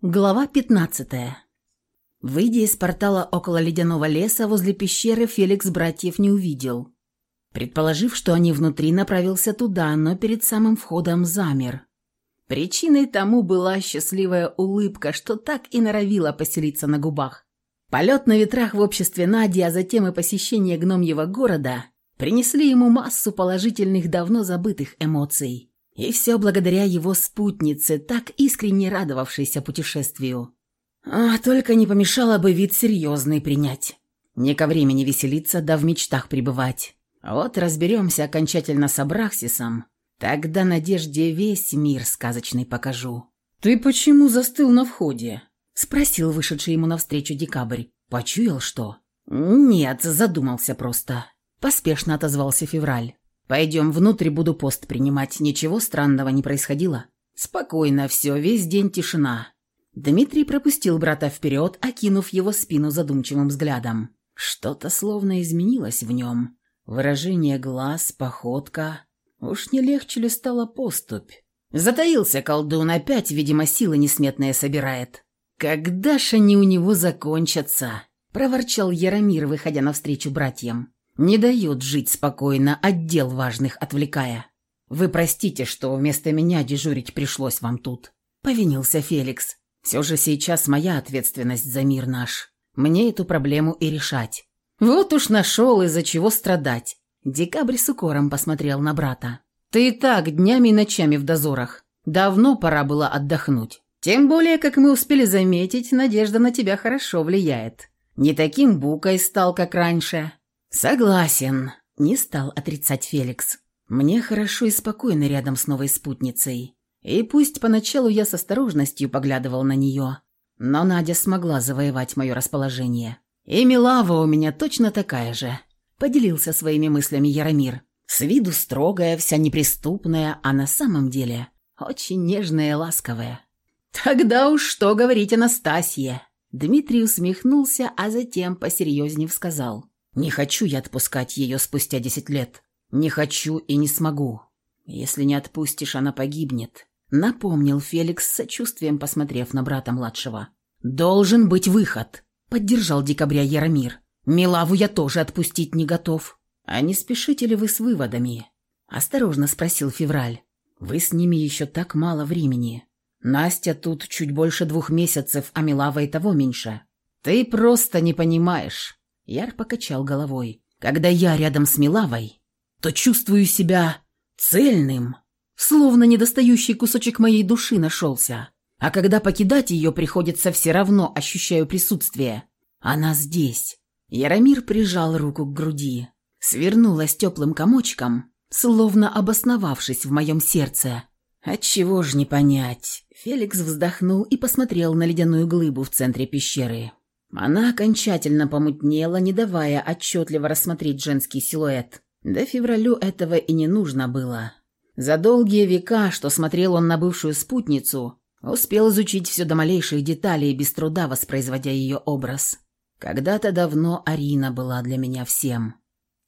Глава 15. Выйдя из портала около ледяного леса, возле пещеры Феликс братьев не увидел. Предположив, что они внутри, направился туда, но перед самым входом замер. Причиной тому была счастливая улыбка, что так и норовила поселиться на губах. Полет на ветрах в обществе Нади, а затем и посещение гномьего города принесли ему массу положительных, давно забытых эмоций. И все благодаря его спутнице, так искренне радовавшейся путешествию. А только не помешало бы вид серьезный принять. Не ко времени веселиться, да в мечтах пребывать. Вот разберемся окончательно с Абрахсисом, тогда Надежде весь мир сказочный покажу. «Ты почему застыл на входе?» — спросил вышедший ему навстречу декабрь. «Почуял, что?» «Нет, задумался просто», — поспешно отозвался февраль. «Пойдем внутрь, буду пост принимать. Ничего странного не происходило?» «Спокойно все, весь день тишина». Дмитрий пропустил брата вперед, окинув его спину задумчивым взглядом. Что-то словно изменилось в нем. Выражение глаз, походка. Уж не легче ли стала поступь? Затаился колдун, опять, видимо, силы несметные собирает. «Когда ж они у него закончатся?» – проворчал Яромир, выходя навстречу братьям. Не дает жить спокойно, отдел важных отвлекая. Вы простите, что вместо меня дежурить пришлось вам тут. Повинился Феликс. Все же сейчас моя ответственность за мир наш. Мне эту проблему и решать. Вот уж нашел, из-за чего страдать. Декабрь с укором посмотрел на брата. Ты и так днями и ночами в дозорах. Давно пора было отдохнуть. Тем более, как мы успели заметить, надежда на тебя хорошо влияет. Не таким букой стал, как раньше, «Согласен», — не стал отрицать Феликс. «Мне хорошо и спокойно рядом с новой спутницей. И пусть поначалу я с осторожностью поглядывал на нее, но Надя смогла завоевать мое расположение. И Милава у меня точно такая же», — поделился своими мыслями Яромир. «С виду строгая, вся неприступная, а на самом деле очень нежная и ласковая». «Тогда уж что говорить Анастасия?» Дмитрий усмехнулся, а затем посерьезнее сказал. Не хочу я отпускать ее спустя десять лет. Не хочу и не смогу. Если не отпустишь, она погибнет», — напомнил Феликс с сочувствием, посмотрев на брата младшего. «Должен быть выход», — поддержал декабря Яромир. «Милаву я тоже отпустить не готов». «А не спешите ли вы с выводами?» — осторожно спросил Февраль. «Вы с ними еще так мало времени. Настя тут чуть больше двух месяцев, а Милава и того меньше. Ты просто не понимаешь». Яр покачал головой. «Когда я рядом с Милавой, то чувствую себя цельным, словно недостающий кусочек моей души нашелся. А когда покидать ее приходится, все равно ощущаю присутствие. Она здесь». Яромир прижал руку к груди, свернулась теплым комочком, словно обосновавшись в моем сердце. «Отчего ж не понять?» Феликс вздохнул и посмотрел на ледяную глыбу в центре пещеры. Она окончательно помутнела, не давая отчетливо рассмотреть женский силуэт. Да февралю этого и не нужно было. За долгие века, что смотрел он на бывшую спутницу, успел изучить все до малейших деталей, без труда воспроизводя ее образ. Когда-то давно Арина была для меня всем.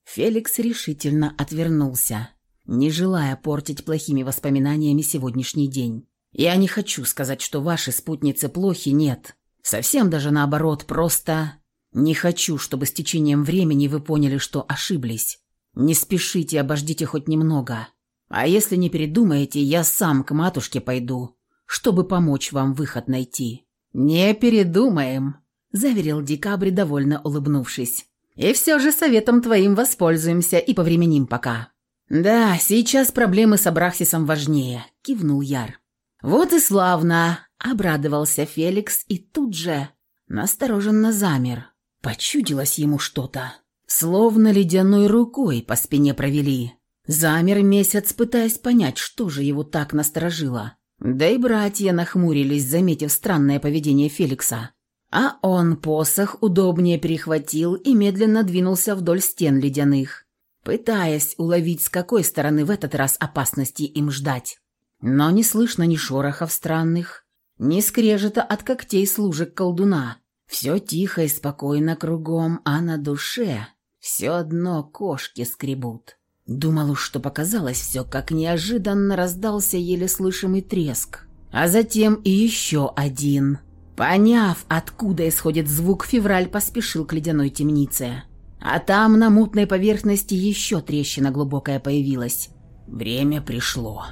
Феликс решительно отвернулся, не желая портить плохими воспоминаниями сегодняшний день. «Я не хочу сказать, что ваши спутницы плохи, нет. Совсем даже наоборот, просто не хочу, чтобы с течением времени вы поняли, что ошиблись. Не спешите, обождите хоть немного. А если не передумаете, я сам к матушке пойду, чтобы помочь вам выход найти». «Не передумаем», – заверил Декабрь, довольно улыбнувшись. «И все же советом твоим воспользуемся и повременим пока». «Да, сейчас проблемы с Абрахсисом важнее», – кивнул Яр. «Вот и славно. Обрадовался Феликс и тут же настороженно замер. Почудилось ему что-то. Словно ледяной рукой по спине провели. Замер месяц, пытаясь понять, что же его так насторожило. Да и братья нахмурились, заметив странное поведение Феликса. А он посох удобнее перехватил и медленно двинулся вдоль стен ледяных, пытаясь уловить, с какой стороны в этот раз опасности им ждать. Но не слышно ни шорохов странных, ни скрежета от когтей служек колдуна. Все тихо и спокойно кругом, а на душе все одно кошки скребут. Думал уж, что показалось все, как неожиданно раздался еле слышимый треск. а затем и еще один. Поняв, откуда исходит звук, февраль поспешил к ледяной темнице. А там на мутной поверхности еще трещина глубокая появилась. Время пришло.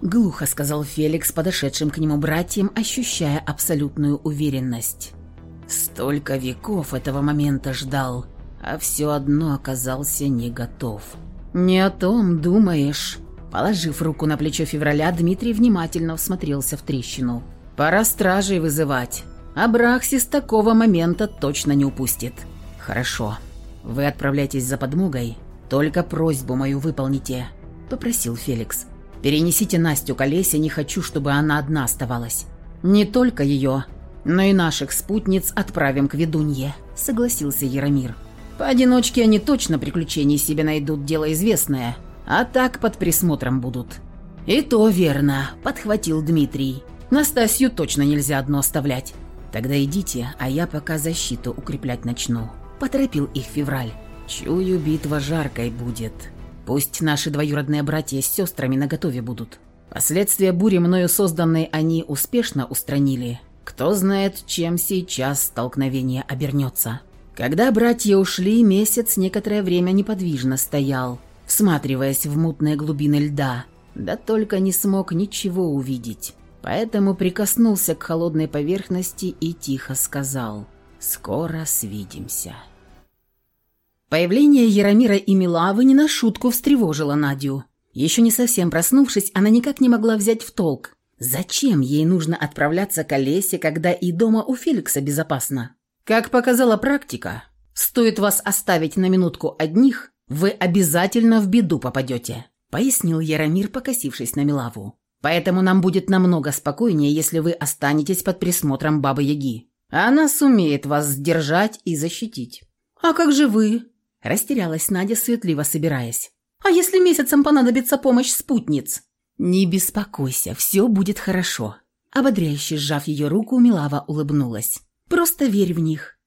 Глухо сказал Феликс, подошедшим к нему братьям, ощущая абсолютную уверенность. Столько веков этого момента ждал, а все одно оказался не готов. «Не о том думаешь». Положив руку на плечо февраля, Дмитрий внимательно всмотрелся в трещину. «Пора стражей вызывать. Абрахсис такого момента точно не упустит». «Хорошо. Вы отправляйтесь за подмогой. Только просьбу мою выполните», — попросил Феликс. «Перенесите Настю к Олесе, не хочу, чтобы она одна оставалась. Не только ее, но и наших спутниц отправим к ведунье», — согласился Яромир. «Поодиночке они точно приключений себе найдут, дело известное, а так под присмотром будут». «И то верно», — подхватил Дмитрий. «Настасью точно нельзя одно оставлять». «Тогда идите, а я пока защиту укреплять начну», — поторопил их Февраль. «Чую, битва жаркой будет. Пусть наши двоюродные братья с сестрами наготове будут. Последствия бури, мною созданной, они успешно устранили. Кто знает, чем сейчас столкновение обернется». Когда братья ушли, месяц некоторое время неподвижно стоял, всматриваясь в мутные глубины льда, да только не смог ничего увидеть. Поэтому прикоснулся к холодной поверхности и тихо сказал «Скоро свидимся». Появление Яромира и Милавы не на шутку встревожило Надю. Еще не совсем проснувшись, она никак не могла взять в толк. Зачем ей нужно отправляться к Олесе, когда и дома у Феликса безопасно? Как показала практика, стоит вас оставить на минутку одних, вы обязательно в беду попадете, пояснил Яромир, покосившись на Милаву. Поэтому нам будет намного спокойнее, если вы останетесь под присмотром Бабы-Яги. Она сумеет вас сдержать и защитить». «А как же вы?» – растерялась Надя, светливо собираясь. «А если месяцем понадобится помощь спутниц?» «Не беспокойся, все будет хорошо». Ободряюще сжав ее руку, Милава улыбнулась. «Просто верь в них».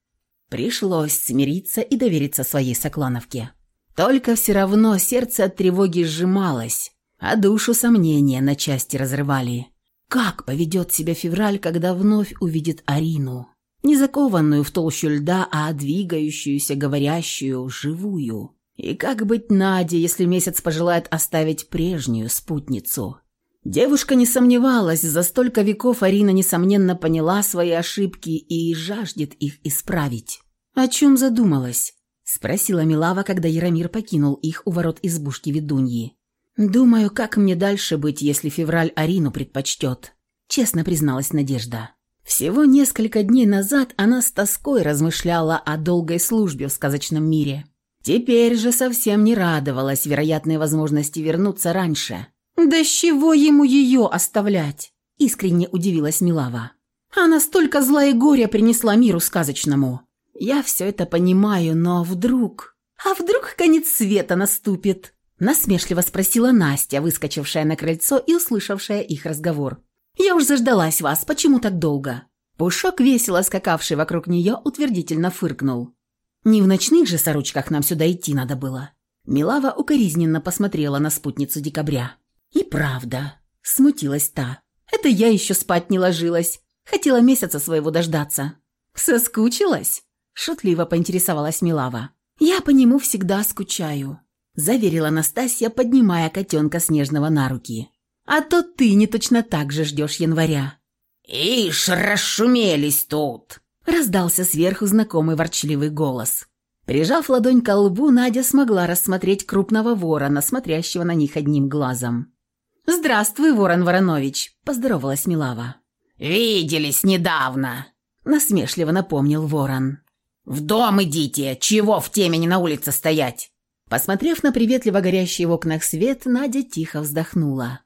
Пришлось смириться и довериться своей соклановке. Только все равно сердце от тревоги сжималось, а душу сомнения на части разрывали. Как поведет себя февраль, когда вновь увидит Арину? Не закованную в толщу льда, а двигающуюся, говорящую, живую. И как быть Наде, если месяц пожелает оставить прежнюю спутницу? Девушка не сомневалась, за столько веков Арина, несомненно, поняла свои ошибки и жаждет их исправить. «О чем задумалась?» – спросила Милава, когда Яромир покинул их у ворот избушки ведуньи. «Думаю, как мне дальше быть, если февраль Арину предпочтет?» Честно призналась Надежда. Всего несколько дней назад она с тоской размышляла о долгой службе в сказочном мире. Теперь же совсем не радовалась вероятной возможности вернуться раньше. «Да с чего ему ее оставлять?» – искренне удивилась Милава. «Она столько зла и горя принесла миру сказочному». «Я все это понимаю, но вдруг...» «А вдруг конец света наступит?» Насмешливо спросила Настя, выскочившая на крыльцо и услышавшая их разговор. «Я уж заждалась вас, почему так долго?» Пушок, весело скакавший вокруг нее, утвердительно фыркнул. «Не в ночных же сорочках нам сюда идти надо было». Милава укоризненно посмотрела на спутницу декабря. «И правда», — смутилась та. «Это я еще спать не ложилась. Хотела месяца своего дождаться». «Соскучилась?» — шутливо поинтересовалась Милава. «Я по нему всегда скучаю», – заверила Настасья, поднимая котенка Снежного на руки. «А то ты не точно так же ждешь января». «Ишь, расшумелись тут!» – раздался сверху знакомый ворчливый голос. Прижав ладонь к лбу, Надя смогла рассмотреть крупного ворона, смотрящего на них одним глазом. «Здравствуй, Ворон Воронович!» – поздоровалась Милава. «Виделись недавно!» – насмешливо напомнил ворон. «В дом идите! Чего в темени на улице стоять?» Посмотрев на приветливо горящий в окнах свет, Надя тихо вздохнула.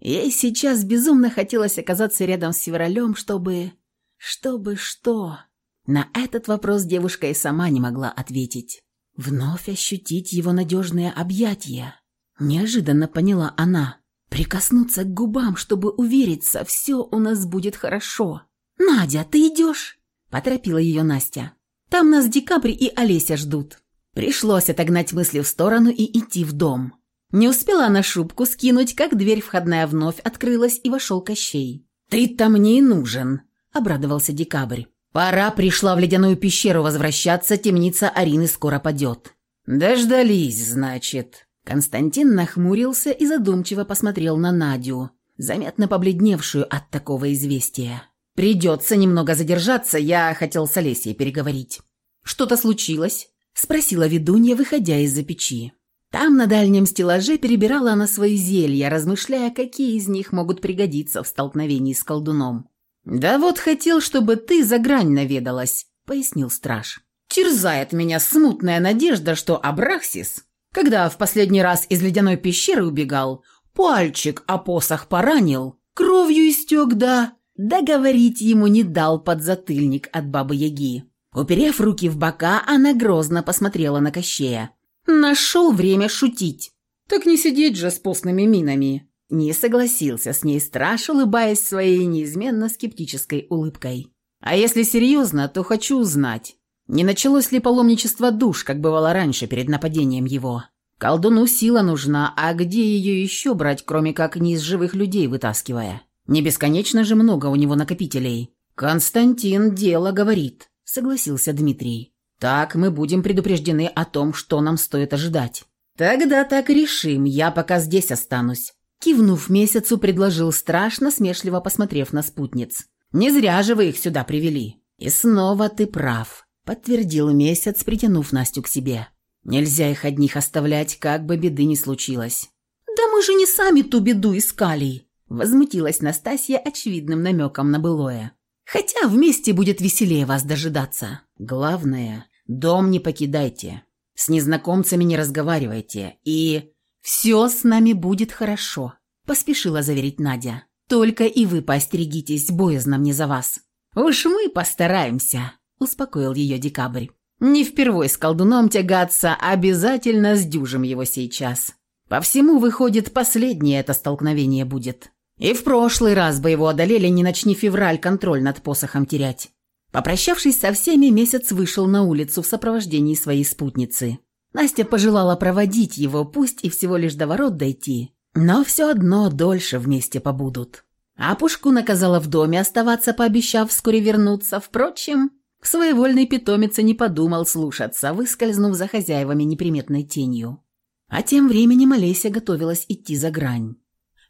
Ей сейчас безумно хотелось оказаться рядом с февралем, чтобы... Чтобы что? На этот вопрос девушка и сама не могла ответить. Вновь ощутить его надежные объятия. Неожиданно поняла она. Прикоснуться к губам, чтобы увериться, все у нас будет хорошо. «Надя, ты идешь?» – поторопила ее Настя. «Там нас Декабрь и Олеся ждут». Пришлось отогнать мысли в сторону и идти в дом. Не успела она шубку скинуть, как дверь входная вновь открылась и вошел Кощей. «Ты-то мне и нужен», — обрадовался Декабрь. «Пора пришла в ледяную пещеру возвращаться, темница Арины скоро падет». «Дождались, значит». Константин нахмурился и задумчиво посмотрел на Надю, заметно побледневшую от такого известия. «Придется немного задержаться, я хотел с Олесей переговорить». «Что-то случилось?» – спросила ведунья, выходя из-за печи. Там на дальнем стеллаже перебирала она свои зелья, размышляя, какие из них могут пригодиться в столкновении с колдуном. «Да вот хотел, чтобы ты за грань наведалась», — пояснил страж. «Терзает меня смутная надежда, что Абрахсис, когда в последний раз из ледяной пещеры убегал, пальчик о посох поранил, кровью истек, да...» Договорить ему не дал подзатыльник от бабы-яги. Уперев руки в бока, она грозно посмотрела на Кощея. Нашел время шутить. Так не сидеть же с постными минами. Не согласился с ней страж, улыбаясь своей неизменно скептической улыбкой. А если серьезно, то хочу узнать, не началось ли паломничество душ, как бывало раньше перед нападением его. Колдуну сила нужна, а где ее еще брать, кроме как не из живых людей вытаскивая? Не бесконечно же много у него накопителей. Константин дело говорит, согласился Дмитрий. Так мы будем предупреждены о том, что нам стоит ожидать. Тогда так решим, я пока здесь останусь. Кивнув месяцу, предложил страшно, смешливо посмотрев на спутниц. «Не зря же вы их сюда привели». «И снова ты прав», — подтвердил месяц, притянув Настю к себе. «Нельзя их одних оставлять, как бы беды ни случилось». «Да мы же не сами ту беду искали», — возмутилась Настасья очевидным намеком на былое. «Хотя вместе будет веселее вас дожидаться. Главное, Дом не покидайте, с незнакомцами не разговаривайте и... «Все с нами будет хорошо», – поспешила заверить Надя. «Только и вы поостерегитесь, боязно мне за вас». «Уж мы постараемся», – успокоил ее Декабрь. «Не впервой с колдуном тягаться, обязательно сдюжим его сейчас. По всему, выходит, последнее это столкновение будет. И в прошлый раз бы его одолели, не начни февраль контроль над посохом терять. Попрощавшись со всеми, месяц вышел на улицу в сопровождении своей спутницы. Настя пожелала проводить его, пусть и всего лишь до ворот дойти, но все одно дольше вместе побудут. А Пушку наказала в доме оставаться, пообещав вскоре вернуться. Впрочем, своевольный питомец не подумал слушаться, выскользнув за хозяевами неприметной тенью. А тем временем Олеся готовилась идти за грань.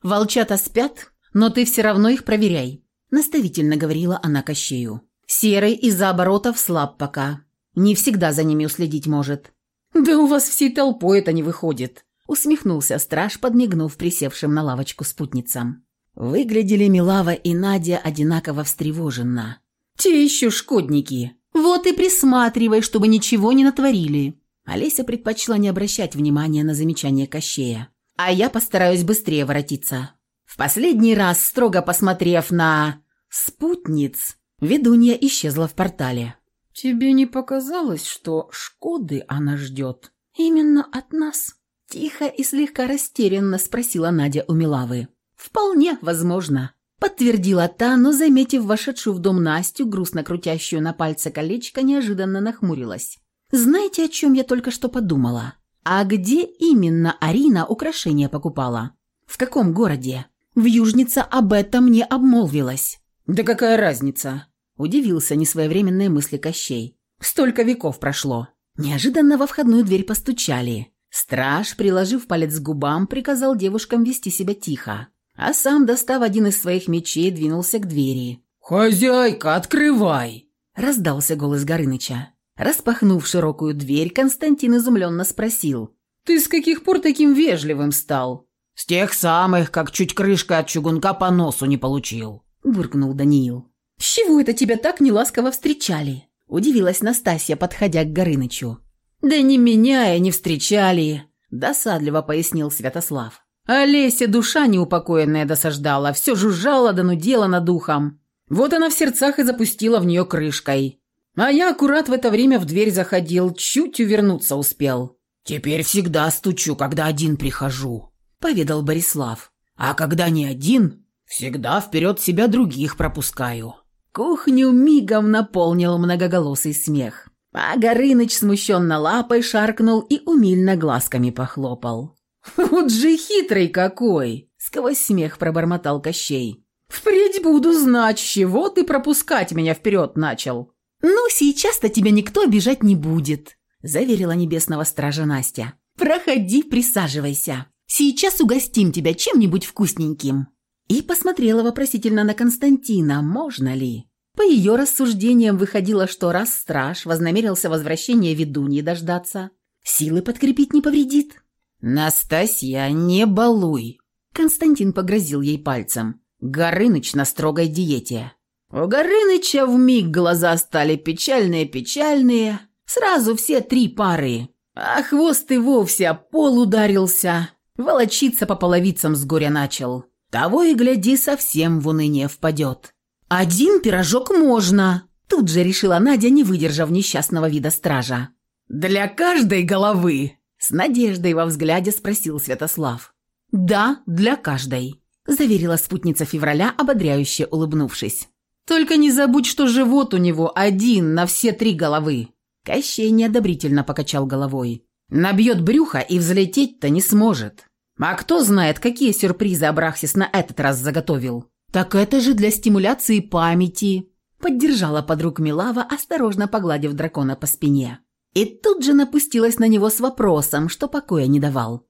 «Волчата спят, но ты все равно их проверяй», – наставительно говорила она Кощею. Серый из-за оборотов слаб пока. Не всегда за ними уследить может». «Да у вас всей толпой это не выходит», — усмехнулся страж, подмигнув присевшим на лавочку спутницам. Выглядели Милава и Надя одинаково встревоженно. «Те еще шкодники! Вот и присматривай, чтобы ничего не натворили!» Олеся предпочла не обращать внимания на замечание Кощея. «А я постараюсь быстрее воротиться». В последний раз, строго посмотрев на... спутниц, Ведунья исчезла в портале. «Тебе не показалось, что Шкоды она ждет?» «Именно от нас?» Тихо и слегка растерянно спросила Надя у Милавы. «Вполне возможно», — подтвердила та, но, заметив вошедшую в дом Настю, грустно крутящую на пальце колечко, неожиданно нахмурилась. «Знаете, о чем я только что подумала? А где именно Арина украшения покупала? В каком городе? В Южнице об этом не обмолвилась». «Да какая разница?» Удивился несвоевременные мысли Кощей. «Столько веков прошло!» Неожиданно во входную дверь постучали. Страж, приложив палец к губам, приказал девушкам вести себя тихо, а сам, достав один из своих мечей, двинулся к двери. «Хозяйка, открывай!» – раздался голос Горыныча. Распахнув широкую дверь, Константин изумленно спросил. «Ты с каких пор таким вежливым стал?» «С тех самых, как чуть крышкой от чугунка по носу не получил», – буркнул Даниил. «С чего это тебя так неласково встречали?» – удивилась Настасья, подходя к Горынычу. «Да не меня и не встречали», – досадливо пояснил Святослав. Олеся душа неупокоенная досаждала, все жужжала да нудела над ухом. Вот она в сердцах и запустила в нее крышкой. А я аккурат в это время в дверь заходил, чуть увернуться успел. «Теперь всегда стучу, когда один прихожу», – поведал Борислав. «А когда не один, всегда вперед себя других пропускаю». Кухню мигом наполнил многоголосый смех. А Горыныч смущенно лапой шаркнул и умильно глазками похлопал. «Вот же хитрый какой!» — сквозь смех пробормотал Кощей. Впредь буду знать, чего ты пропускать меня вперед начал». «Ну, сейчас-то тебя никто обижать не будет», – заверила небесного стража Настя. «Проходи, присаживайся. Сейчас угостим тебя чем-нибудь вкусненьким». И посмотрела вопросительно на Константина, можно ли. По ее рассуждениям выходило, что раз страж вознамерился возвращения ведуньи дождаться, силы подкрепить не повредит. «Настасья, не балуй!» Константин погрозил ей пальцем. «Горыныч на строгой диете». У Горыныча вмиг глаза стали печальные-печальные, сразу все три пары, а хвост и вовсе пол ударился, волочиться по половицам с горя начал. Того и гляди, совсем в уныние впадет. «Один пирожок можно!» Тут же решила Надя, не выдержав несчастного вида стража. «Для каждой головы!» С надеждой во взгляде спросил Святослав. «Да, для каждой», – заверила спутница февраля, ободряюще улыбнувшись. «Только не забудь, что живот у него один на все три головы». Кощей неодобрительно покачал головой. «Набьет брюхо и взлететь-то не сможет. А кто знает, какие сюрпризы Абрахсис на этот раз заготовил?» «Так это же для стимуляции памяти», – поддержала подруг Милава, осторожно погладив дракона по спине. И тут же напустилась на него с вопросом, что покоя не давал.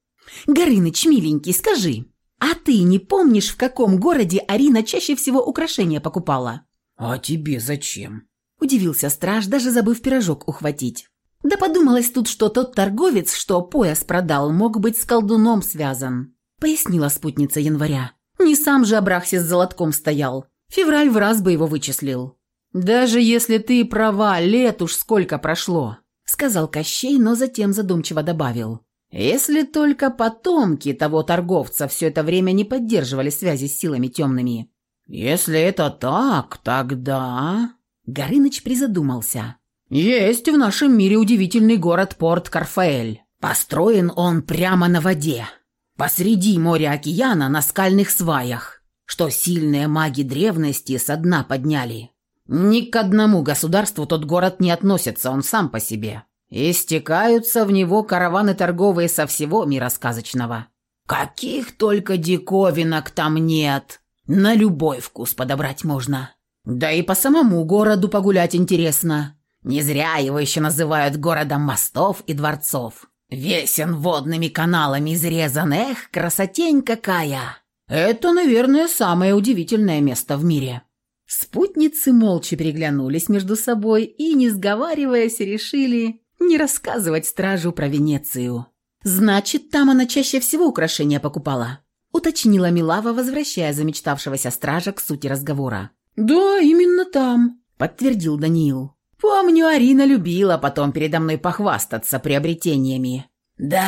«Горыныч, миленький, скажи, а ты не помнишь, в каком городе Арина чаще всего украшения покупала?» «А тебе зачем?» – удивился страж, даже забыв пирожок ухватить. «Да подумалось тут, что тот торговец, что пояс продал, мог быть с колдуном связан», – пояснила спутница января. «Не сам же Абрахсис с золотком стоял. Февраль в раз бы его вычислил». «Даже если ты права, лет уж сколько прошло», сказал Кощей, но затем задумчиво добавил. «Если только потомки того торговца все это время не поддерживали связи с силами темными». «Если это так, тогда...» Горыныч призадумался. «Есть в нашем мире удивительный город Порт Карфаэль. Построен он прямо на воде, посреди моря-океана на скальных сваях, что сильные маги древности со дна подняли. Ни к одному государству тот город не относится, он сам по себе. Истекаются в него караваны торговые со всего мира сказочного. Каких только диковинок там нет. На любой вкус подобрать можно. Да и по самому городу погулять интересно. Не зря его еще называют городом мостов и дворцов. Весь он водными каналами изрезан, эх, красотень какая! Это, наверное, самое удивительное место в мире. Спутницы молча переглянулись между собой и, не сговариваясь, решили не рассказывать стражу про Венецию. «Значит, там она чаще всего украшения покупала», – уточнила Милава, возвращая замечтавшегося стража к сути разговора. «Да, именно там», – подтвердил Даниил. «Помню, Арина любила потом передо мной похвастаться приобретениями. Да,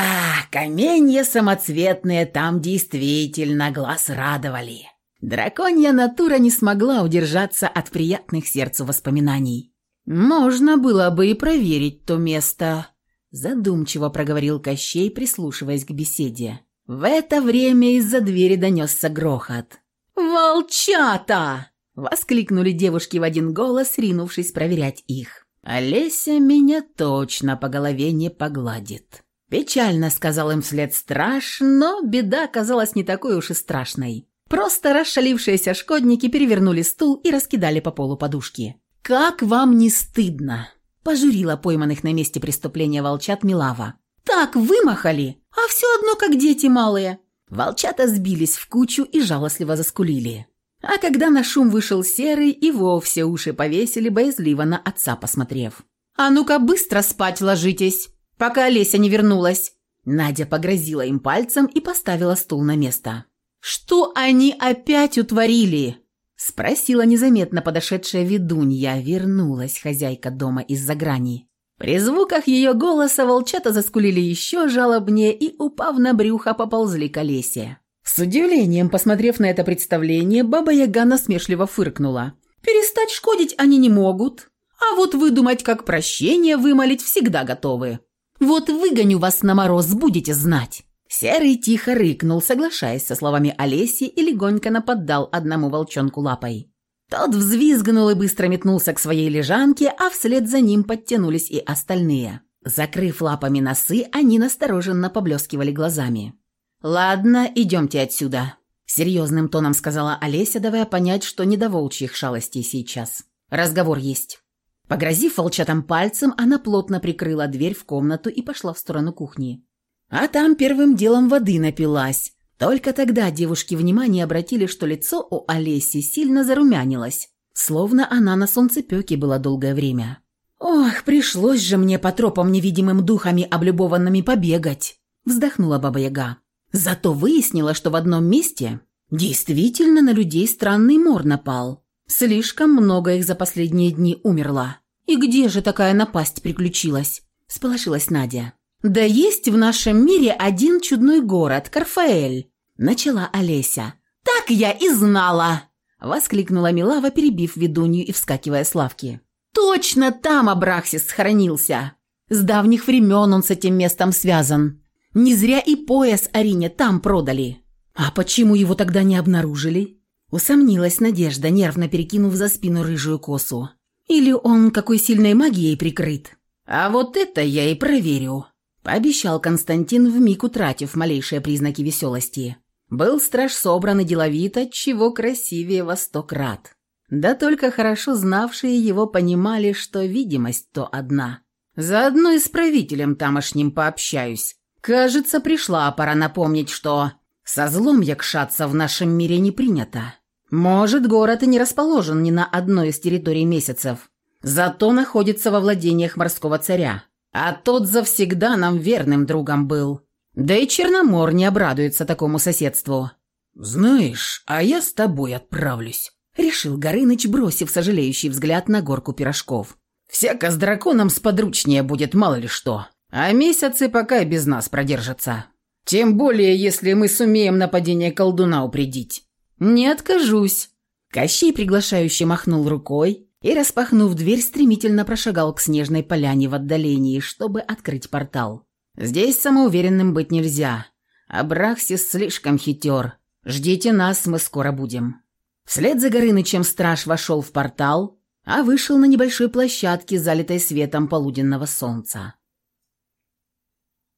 каменья самоцветные там действительно глаз радовали». Драконья натура не смогла удержаться от приятных сердцу воспоминаний. «Можно было бы и проверить то место», – задумчиво проговорил Кощей, прислушиваясь к беседе. В это время из-за двери донесся грохот. «Волчата!» – воскликнули девушки в один голос, ринувшись проверять их. «Олеся меня точно по голове не погладит». Печально сказал им вслед страш, но беда оказалась не такой уж и страшной. Просто расшалившиеся шкодники перевернули стул и раскидали по полу подушки. «Как вам не стыдно?» – пожурила пойманных на месте преступления волчат Милава. «Так вымахали, а все одно как дети малые». Волчата сбились в кучу и жалостливо заскулили. А когда на шум вышел Серый, и вовсе уши повесили, боязливо на отца посмотрев. «А ну-ка быстро спать ложитесь, пока Олеся не вернулась!» Надя погрозила им пальцем и поставила стул на место. «Что они опять утворили?» – спросила незаметно подошедшая ведунья. Вернулась хозяйка дома из-за грани. При звуках ее голоса волчата заскулили еще жалобнее и, упав на брюхо, поползли к Олесе. С удивлением, посмотрев на это представление, баба Яга насмешливо фыркнула. «Перестать шкодить они не могут, а вот выдумать, как прощение вымолить, всегда готовы. Вот выгоню вас на мороз, будете знать». Серый тихо рыкнул, соглашаясь со словами Олеси и легонько наподдал одному волчонку лапой. Тот взвизгнул и быстро метнулся к своей лежанке, а вслед за ним подтянулись и остальные. Закрыв лапами носы, они настороженно поблескивали глазами. «Ладно, идемте отсюда. серьезным тоном сказала Олеся, давая понять, что не до волчьих шалостей сейчас. Разговор есть. Погрозив волчатым пальцем, она плотно прикрыла дверь в комнату и пошла в сторону кухни. А там первым делом воды напилась. Только тогда девушки внимание обратили, что лицо у Олеси сильно зарумянилось, словно она на солнцепёке была долгое время. «Ох, пришлось же мне по тропам невидимым духами облюбованными побегать», – вздохнула Баба Яга. Зато выяснила, что в одном месте действительно на людей странный мор напал. Слишком много их за последние дни умерло. «И где же такая напасть приключилась?» – сполошилась Надя. «Да есть в нашем мире один чудной город, Карфаэль», – начала Олеся. «Так я и знала!» – воскликнула Милава, перебив ведунью и вскакивая с лавки. Точно там Абрахсис схоронился. С давних времен он с этим местом связан. Не зря и пояс Арине там продали. А почему его тогда не обнаружили? Усомнилась Надежда, нервно перекинув за спину рыжую косу. Или он какой сильной магией прикрыт? А вот это я и проверю. Пообещал Константин, вмиг утратив малейшие признаки веселости. Был страж собран и деловит, чего красивее во сто крат. Да только хорошо знавшие его понимали, что видимость то одна. Заодно и с правителем тамошним пообщаюсь. Кажется, пришла пора напомнить, что со злом якшаться в нашем мире не принято. Может, город и не расположен ни на одной из территорий месяцев, зато находится во владениях морского царя. А тот завсегда нам верным другом был. Да и Черномор не обрадуется такому соседству. «Знаешь, а я с тобой отправлюсь», решил Горыныч, бросив сожалеющий взгляд на горку пирожков. «Всяко с драконом сподручнее будет, мало ли что. А месяцы пока без нас продержатся. Тем более, если мы сумеем нападение колдуна упредить». «Не откажусь». Кощей приглашающе махнул рукой и, распахнув дверь, стремительно прошагал к снежной поляне в отдалении, чтобы открыть портал. «Здесь самоуверенным быть нельзя. Абрахсис слишком хитер. Ждите нас, мы скоро будем». Вслед за Горынычем страж вошел в портал, а вышел на небольшой площадке, залитой светом полуденного солнца.